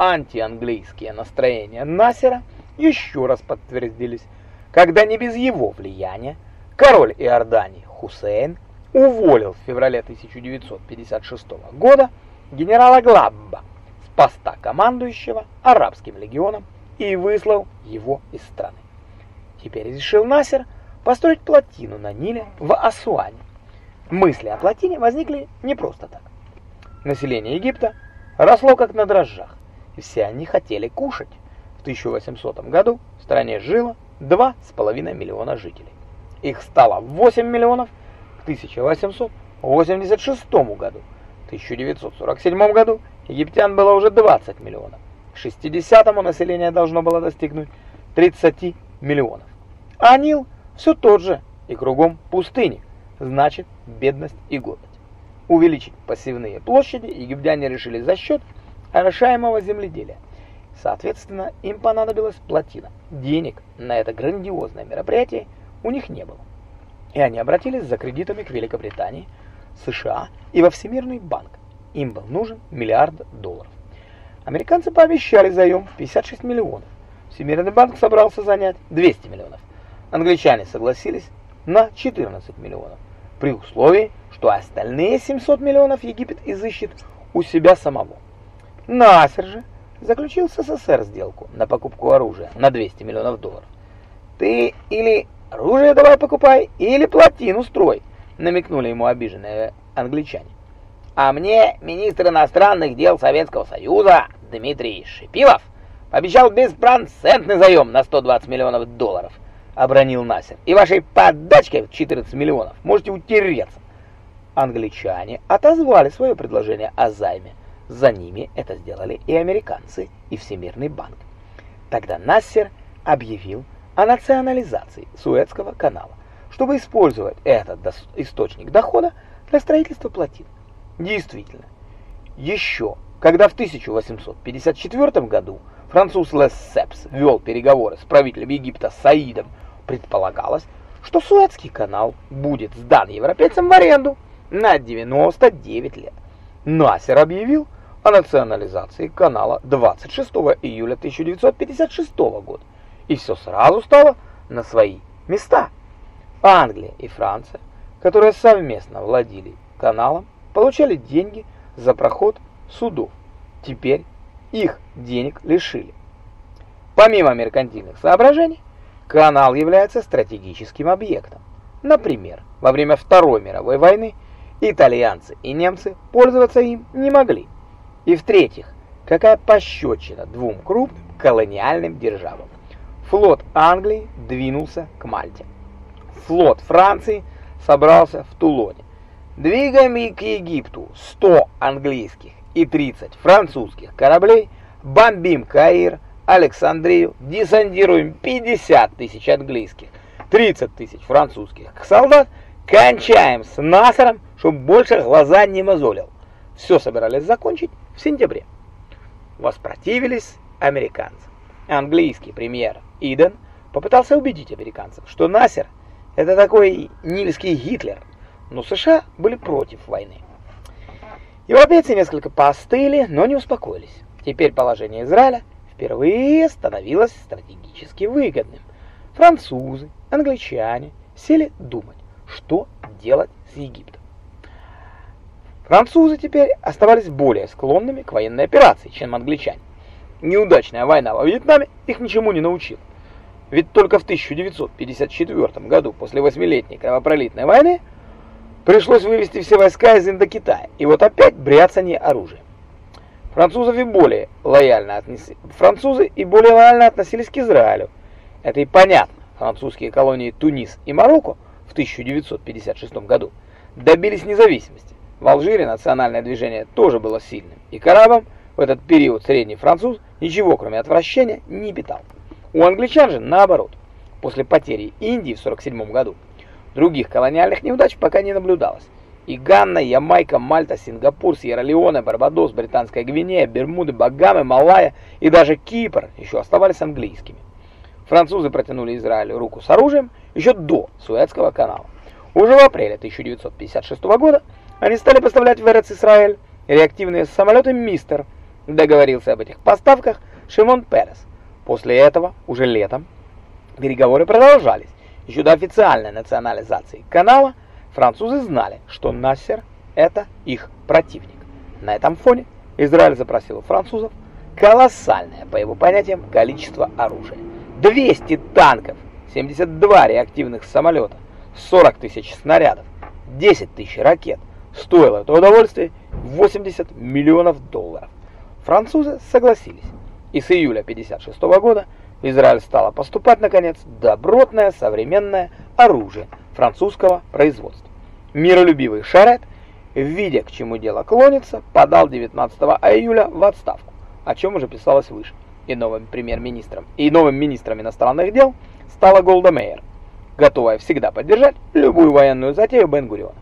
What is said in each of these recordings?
антианглийские настроения Насера еще раз подтвердились, когда не без его влияния король Иордании Хусейн уволил в феврале 1956 года генерала Глабба с поста командующего арабским легионом и выслал его из страны. Теперь решил Насер построить плотину на Ниле в Асуане. Мысли о плотине возникли не просто так. Население Египта росло как на дрожжах, и все они хотели кушать. В 1800 году в стране жило 2,5 миллиона жителей. Их стало 8 миллионов к 1886 году. В 1947 году египтян было уже 20 миллионов. К 60-му население должно было достигнуть 30 миллионов. А Нил все тот же, и кругом пустыни, значит бедность и голод. Увеличить пассивные площади египтяне решили за счет орошаемого земледелия. Соответственно, им понадобилась плотина. Денег на это грандиозное мероприятие у них не было. И они обратились за кредитами к Великобритании, США и во Всемирный банк. Им был нужен миллиард долларов. Американцы пообещали заем в 56 миллионов. Всемирный банк собрался занять 200 миллионов. Англичане согласились на 14 миллионов, при условии, что остальные 700 миллионов Египет изыщет у себя самого. Насер же заключил с СССР сделку на покупку оружия на 200 миллионов долларов. Ты или оружие давай покупай, или плотину строй, намекнули ему обиженные англичане. А мне министр иностранных дел Советского Союза Дмитрий Шипилов обещал беспроцентный заем на 120 миллионов долларов, обронил Насер. И вашей подачкой в 14 миллионов можете утереться. Англичане отозвали свое предложение о займе. За ними это сделали и американцы, и Всемирный банк. Тогда Нассер объявил о национализации Суэцкого канала, чтобы использовать этот источник дохода для строительства плотин. Действительно, еще когда в 1854 году француз Лессепс вел переговоры с правителем Египта Саидом, предполагалось, что Суэцкий канал будет сдан европейцам в аренду на 99 лет. Насер объявил, о национализации канала 26 июля 1956 года, и все сразу стало на свои места. Англия и Франция, которые совместно владели каналом, получали деньги за проход судов. Теперь их денег лишили. Помимо меркантильных соображений, канал является стратегическим объектом. Например, во время Второй мировой войны итальянцы и немцы пользоваться им не могли. И в-третьих, какая пощечина двум крупным колониальным державам. Флот Англии двинулся к Мальте. Флот Франции собрался в Тулоне. Двигаем к Египту 100 английских и 30 французских кораблей, бомбим Каир, Александрию, десантируем 50 тысяч английских, 30 тысяч французских солдат, кончаем с Насаром, чтобы больше глаза не мозолил. Все собирались закончить в сентябре. Воспротивились американцы. Английский премьер Иден попытался убедить американцев, что Насер – это такой нильский Гитлер, но США были против войны. Европейцы несколько поостыли, но не успокоились. Теперь положение Израиля впервые становилось стратегически выгодным. Французы, англичане сели думать, что делать с Египтом. Французы теперь оставались более склонными к военной операции, чем англичане. Неудачная война во Вьетнаме их ничему не научила. Ведь только в 1954 году, после восьмилетней кровопролитной войны, пришлось вывести все войска из Индокитая, и вот опять бряцание оружием. Французов и более лояльно относились, французы и более лояльно относились к Израилю. Это и понятно. Французские колонии Тунис и Марокко в 1956 году добились независимости. В Алжире национальное движение тоже было сильным, и к арабам в этот период средний француз ничего, кроме отвращения, не питал. У англичан же наоборот. После потери Индии в 47 году других колониальных неудач пока не наблюдалось. И Ганна, Ямайка, Мальта, Сингапур, Сьерра-Леоне, Барбадос, Британская Гвинея, Бермуды, Багамы, Малайя и даже Кипр еще оставались английскими. Французы протянули Израилю руку с оружием еще до Суэцкого канала. Уже в апреле 1956 года они стали поставлять в Эрец-Исраэль реактивные самолеты «Мистер», договорился об этих поставках Шимон Перес. После этого, уже летом, переговоры продолжались. Еще до официальной национализации канала французы знали, что Нассер – это их противник. На этом фоне Израиль запросил у французов колоссальное, по его понятиям, количество оружия. 200 танков, 72 реактивных самолета, 40 тысяч снарядов, 10 тысяч ракет. Стоило это удовольствие 80 миллионов долларов. Французы согласились, и с июля 1956 года в Израиль стало поступать, наконец, добротное современное оружие французского производства. Миролюбивый Шарет, видя, к чему дело клонится, подал 19 июля в отставку, о чем уже писалось выше. И новым премьер-министром, и новым министром иностранных дел стала Голда Меир, готовая всегда поддержать любую военную затею Бен-Гуриона.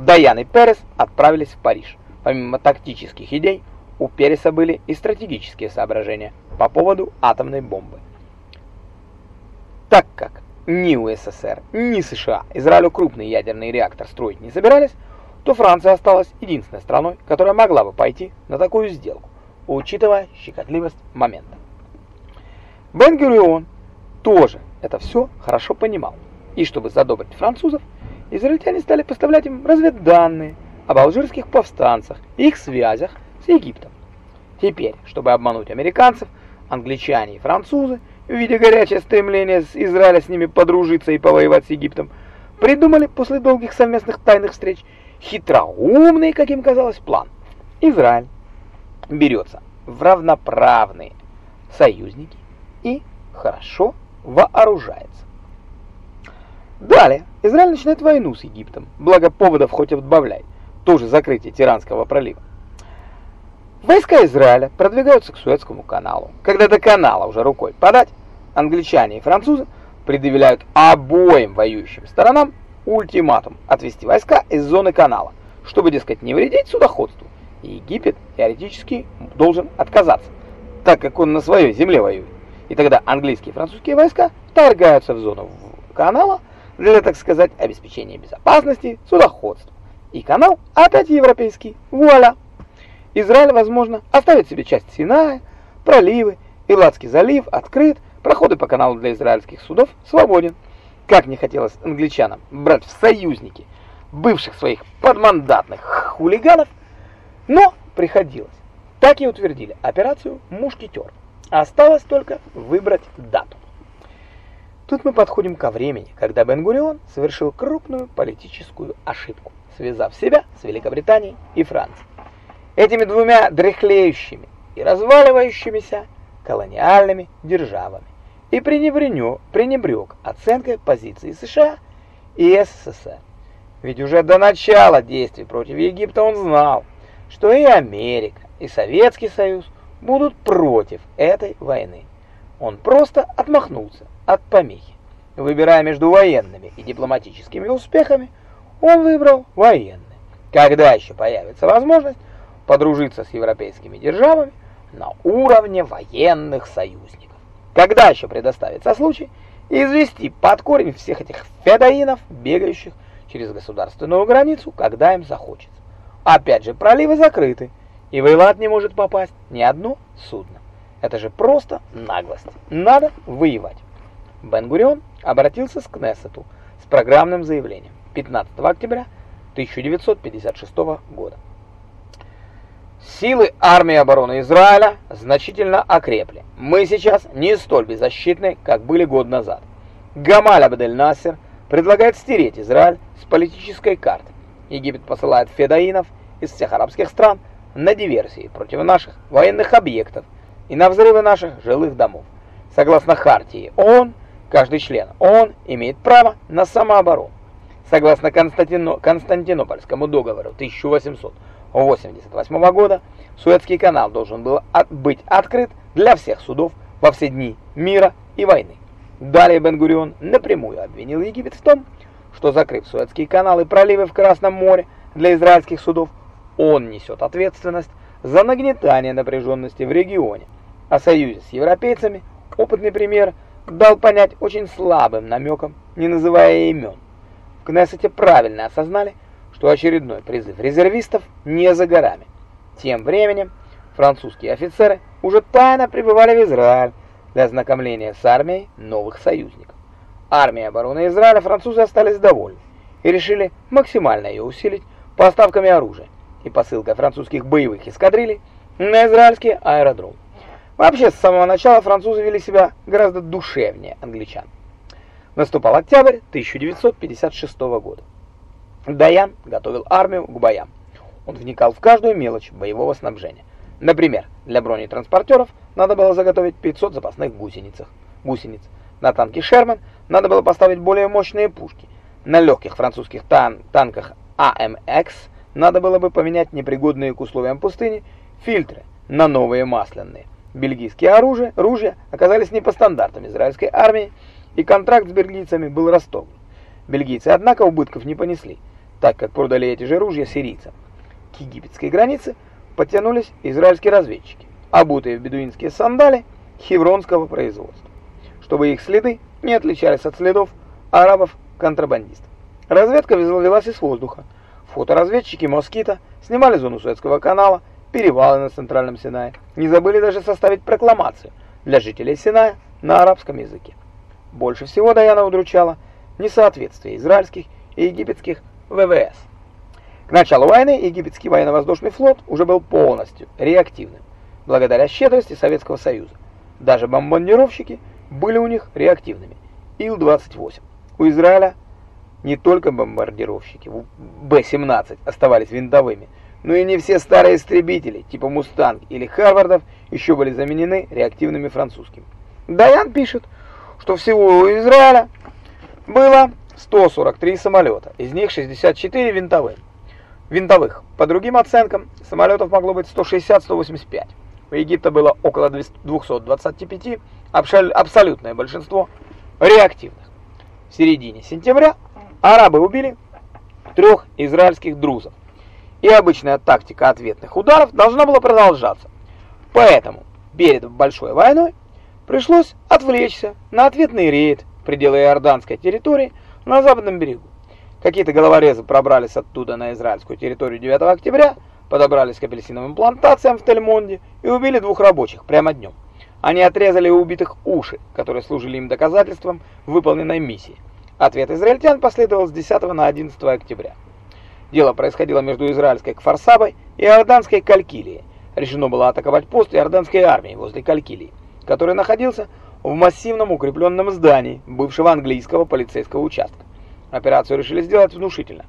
Даян и Перес отправились в Париж. Помимо тактических идей, у Переса были и стратегические соображения по поводу атомной бомбы. Так как ни УССР, ни США Израилю крупный ядерный реактор строить не собирались, то Франция осталась единственной страной, которая могла бы пойти на такую сделку, учитывая щекотливость момента. Бен-Гурион тоже это все хорошо понимал, и чтобы задобрить французов, израильтяне стали поставлять им разведданные об алжирских повстанцах и их связях с Египтом. Теперь, чтобы обмануть американцев, англичане и французы, видя горячее стремление с Израиля с ними подружиться и повоевать с Египтом, придумали после долгих совместных тайных встреч хитроумный, как им казалось, план. Израиль берется в равноправные союзники и хорошо вооружается. Далее Израиль начинает войну с Египтом, благо поводов хоть отбавляй, тоже закрытие Тиранского пролива. Войска Израиля продвигаются к Суэцкому каналу. Когда до канала уже рукой подать, англичане и французы предъявляют обоим воюющим сторонам ультиматум отвести войска из зоны канала, чтобы, дескать, не вредить судоходству. Египет теоретически должен отказаться, так как он на своей земле воюет. И тогда английские и французские войска вторгаются в зону канала для, так сказать, обеспечения безопасности судоходства. И канал опять европейский. Вуаля! Израиль, возможно, оставит себе часть Синая, проливы, Иладский залив открыт, проходы по каналу для израильских судов свободен. Как не хотелось англичанам брать в союзники бывших своих подмандатных хулиганов, но приходилось. Так и утвердили операцию «Мушкетер». Осталось только выбрать дату. Тут мы подходим ко времени, когда Бен-Гурион совершил крупную политическую ошибку, связав себя с Великобританией и Францией. Этими двумя дряхлеющими и разваливающимися колониальными державами и пренебрег оценкой позиции США и СССР. Ведь уже до начала действий против Египта он знал, что и Америка, и Советский Союз будут против этой войны. Он просто отмахнулся от помехи. Выбирая между военными и дипломатическими успехами, он выбрал военные. Когда еще появится возможность подружиться с европейскими державами на уровне военных союзников? Когда еще предоставится случай извести под корень всех этих федоинов, бегающих через государственную границу, когда им захочется? Опять же, проливы закрыты, и в Эйлат не может попасть ни одно судно. Это же просто наглость. Надо воевать. Бен-Гурион обратился к Кнессету с программным заявлением 15 октября 1956 года. Силы армии обороны Израиля значительно окрепли. Мы сейчас не столь беззащитны, как были год назад. Гамаль Абдель-Насер предлагает стереть Израиль с политической карты. Египет посылает федоинов из всех арабских стран на диверсии против наших военных объектов и на взрывы наших жилых домов. Согласно хартии ООН, каждый член ООН имеет право на самооборону. Согласно Константино Константинопольскому договору 1888 года, Суэцкий канал должен был от быть открыт для всех судов во все дни мира и войны. Далее Бен-Гурион напрямую обвинил Египет в том, что закрыв Суэцкий канал и проливы в Красном море для израильских судов, он несет ответственность за нагнетание напряженности в регионе. О союзе с европейцами опытный пример дал понять очень слабым намеком, не называя имен. В Кнессете правильно осознали, что очередной призыв резервистов не за горами. Тем временем французские офицеры уже тайно прибывали в Израиль для ознакомления с армией новых союзников. Армия обороны Израиля французы остались довольны и решили максимально ее усилить поставками оружия и посылкой французских боевых эскадрилей на израильский аэродром. Вообще, с самого начала французы вели себя гораздо душевнее англичан. Наступал октябрь 1956 года. Даян готовил армию к боям. Он вникал в каждую мелочь боевого снабжения. Например, для бронетранспортеров надо было заготовить 500 запасных гусеницах, гусениц. На танки «Шерман» надо было поставить более мощные пушки. На легких французских тан танках АМХ надо было бы поменять непригодные к условиям пустыни фильтры на новые масляные. Бельгийские оружия, ружья оказались не по стандартам израильской армии, и контракт с бельгийцами был расторгнут. Бельгийцы, однако, убытков не понесли, так как продали эти же ружья сирийцам. К египетской границе подтянулись израильские разведчики, обутые в бедуинские сандали хевронского производства, чтобы их следы не отличались от следов арабов-контрабандистов. Разведка велась из воздуха. Фоторазведчики «Москита» снимали зону Суэцкого канала, перевалы на Центральном Синае. Не забыли даже составить прокламацию для жителей Синая на арабском языке. Больше всего Даяна удручала несоответствие израильских и египетских ВВС. К началу войны египетский военно-воздушный флот уже был полностью реактивным, благодаря щедрости Советского Союза. Даже бомбардировщики были у них реактивными. Ил-28. У Израиля не только бомбардировщики Б-17 оставались винтовыми, но и не все старые истребители типа «Мустанг» или «Харвардов» еще были заменены реактивными французскими. Даян пишет, что всего у Израиля было 143 самолета, из них 64 винтовые. Винтовых. По другим оценкам, самолетов могло быть 160-185. У Египта было около 225, абсолютное большинство реактивных. В середине сентября арабы убили трех израильских друзов, и обычная тактика ответных ударов должна была продолжаться. Поэтому перед большой войной пришлось отвлечься на ответный рейд в пределы иорданской территории на западном берегу. Какие-то головорезы пробрались оттуда на израильскую территорию 9 октября, подобрались к апельсиновым плантациям в Тельмонде и убили двух рабочих прямо днем. Они отрезали у убитых уши, которые служили им доказательством выполненной миссии. Ответ израильтян последовал с 10 на 11 октября. Дело происходило между израильской Кфарсабой и иорданской Калькилией. Решено было атаковать пост иорданской армии возле Калькилии, который находился в массивном укрепленном здании бывшего английского полицейского участка. Операцию решили сделать внушительно.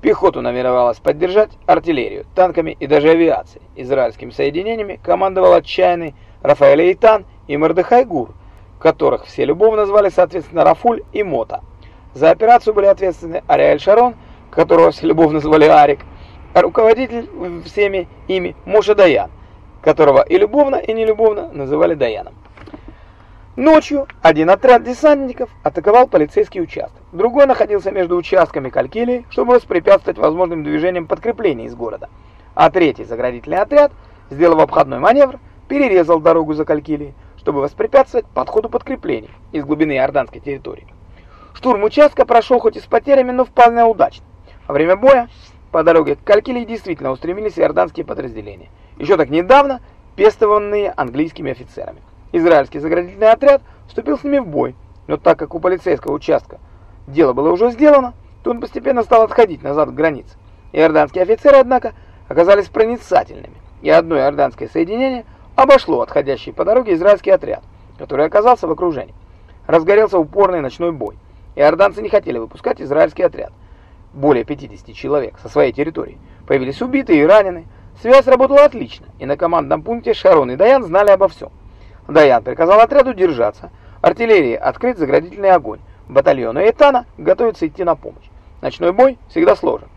Пехоту намеревалась поддержать артиллерию, танками и даже авиацией. Израильскими соединениями командовал отчаянный Рафаэль Эйтан и Мордехай Гур, которых все любовно назвали соответственно Рафуль и Мота. За операцию были ответственны Ариэль Шарон – которого любовно звали Арик, а руководитель всеми ими Моша Даян, которого и любовно, и нелюбовно называли Даяном. Ночью один отряд десантников атаковал полицейский участок. Другой находился между участками Калькилии, чтобы воспрепятствовать возможным движениям подкреплений из города. А третий заградительный отряд, сделав обходной маневр, перерезал дорогу за Калькилией, чтобы воспрепятствовать подходу подкреплений из глубины иорданской территории. Штурм участка прошел хоть и с потерями, но вполне удачно. Во время боя по дороге к Калькилии действительно устремились иорданские подразделения, еще так недавно пестованные английскими офицерами. Израильский заградительный отряд вступил с ними в бой, но так как у полицейского участка дело было уже сделано, то он постепенно стал отходить назад к границе. Иорданские офицеры, однако, оказались проницательными, и одно иорданское соединение обошло отходящий по дороге израильский отряд, который оказался в окружении. Разгорелся упорный ночной бой. Иорданцы не хотели выпускать израильский отряд, более 50 человек со своей территории. Появились убитые и раненые. Связь работала отлично, и на командном пункте Шарон и Даян знали обо всем. Даян приказал отряду держаться, артиллерии открыть заградительный огонь, батальону Этана готовится идти на помощь. Ночной бой всегда сложен.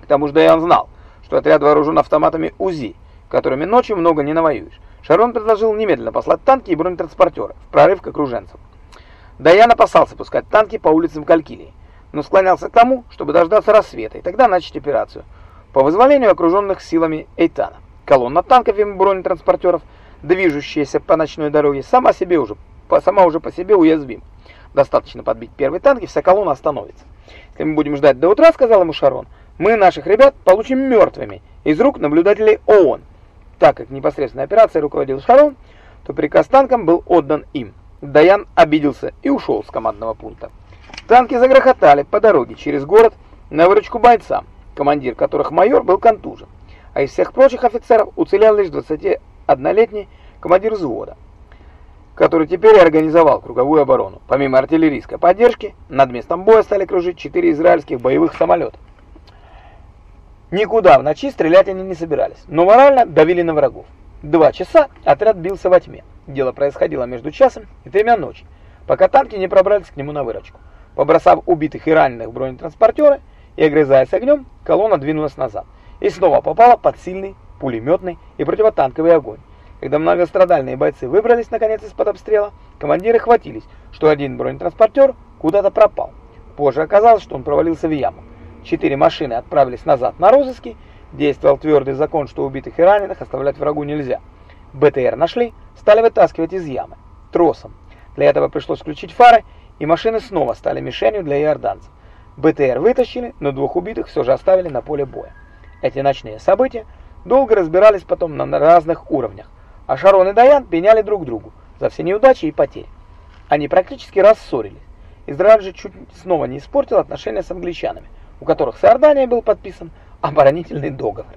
К тому же Даян знал, что отряд вооружен автоматами УЗИ, которыми ночью много не навоюешь. Шарон предложил немедленно послать танки и бронетранспортеры в прорыв к окруженцам. Даян опасался пускать танки по улицам Калькилии но склонялся к тому, чтобы дождаться рассвета и тогда начать операцию по вызволению окруженных силами Эйтана. Колонна танков и бронетранспортеров, движущаяся по ночной дороге, сама себе уже сама уже по себе уязвим. Достаточно подбить первый танк, и вся колонна остановится. Если мы будем ждать до утра, сказал ему Шарон, мы наших ребят получим мертвыми из рук наблюдателей ООН. Так как непосредственно операцией руководил Шарон, то приказ танкам был отдан им. Даян обиделся и ушел с командного пункта. Танки загрохотали по дороге через город на выручку бойцам, командир которых майор был контужен, а из всех прочих офицеров уцелел лишь 21-летний командир взвода, который теперь организовал круговую оборону. Помимо артиллерийской поддержки, над местом боя стали кружить четыре израильских боевых самолета. Никуда в ночи стрелять они не собирались, но морально давили на врагов. Два часа отряд бился во тьме. Дело происходило между часом и тремя ночи, пока танки не пробрались к нему на выручку. Побросав убитых и раненых в бронетранспортеры и огрызаясь огнем, колонна двинулась назад и снова попала под сильный пулеметный и противотанковый огонь. Когда многострадальные бойцы выбрались наконец из-под обстрела, командиры хватились, что один бронетранспортер куда-то пропал. Позже оказалось, что он провалился в яму. Четыре машины отправились назад на розыски, действовал твердый закон, что убитых и раненых оставлять врагу нельзя. БТР нашли, стали вытаскивать из ямы тросом. Для этого пришлось включить фары и машины снова стали мишенью для иорданцев. БТР вытащили, но двух убитых все же оставили на поле боя. Эти ночные события долго разбирались потом на разных уровнях, а Шарон и Даян пеняли друг другу за все неудачи и потери. Они практически рассорились. Израиль же чуть снова не испортил отношения с англичанами, у которых с Иорданией был подписан оборонительный договор.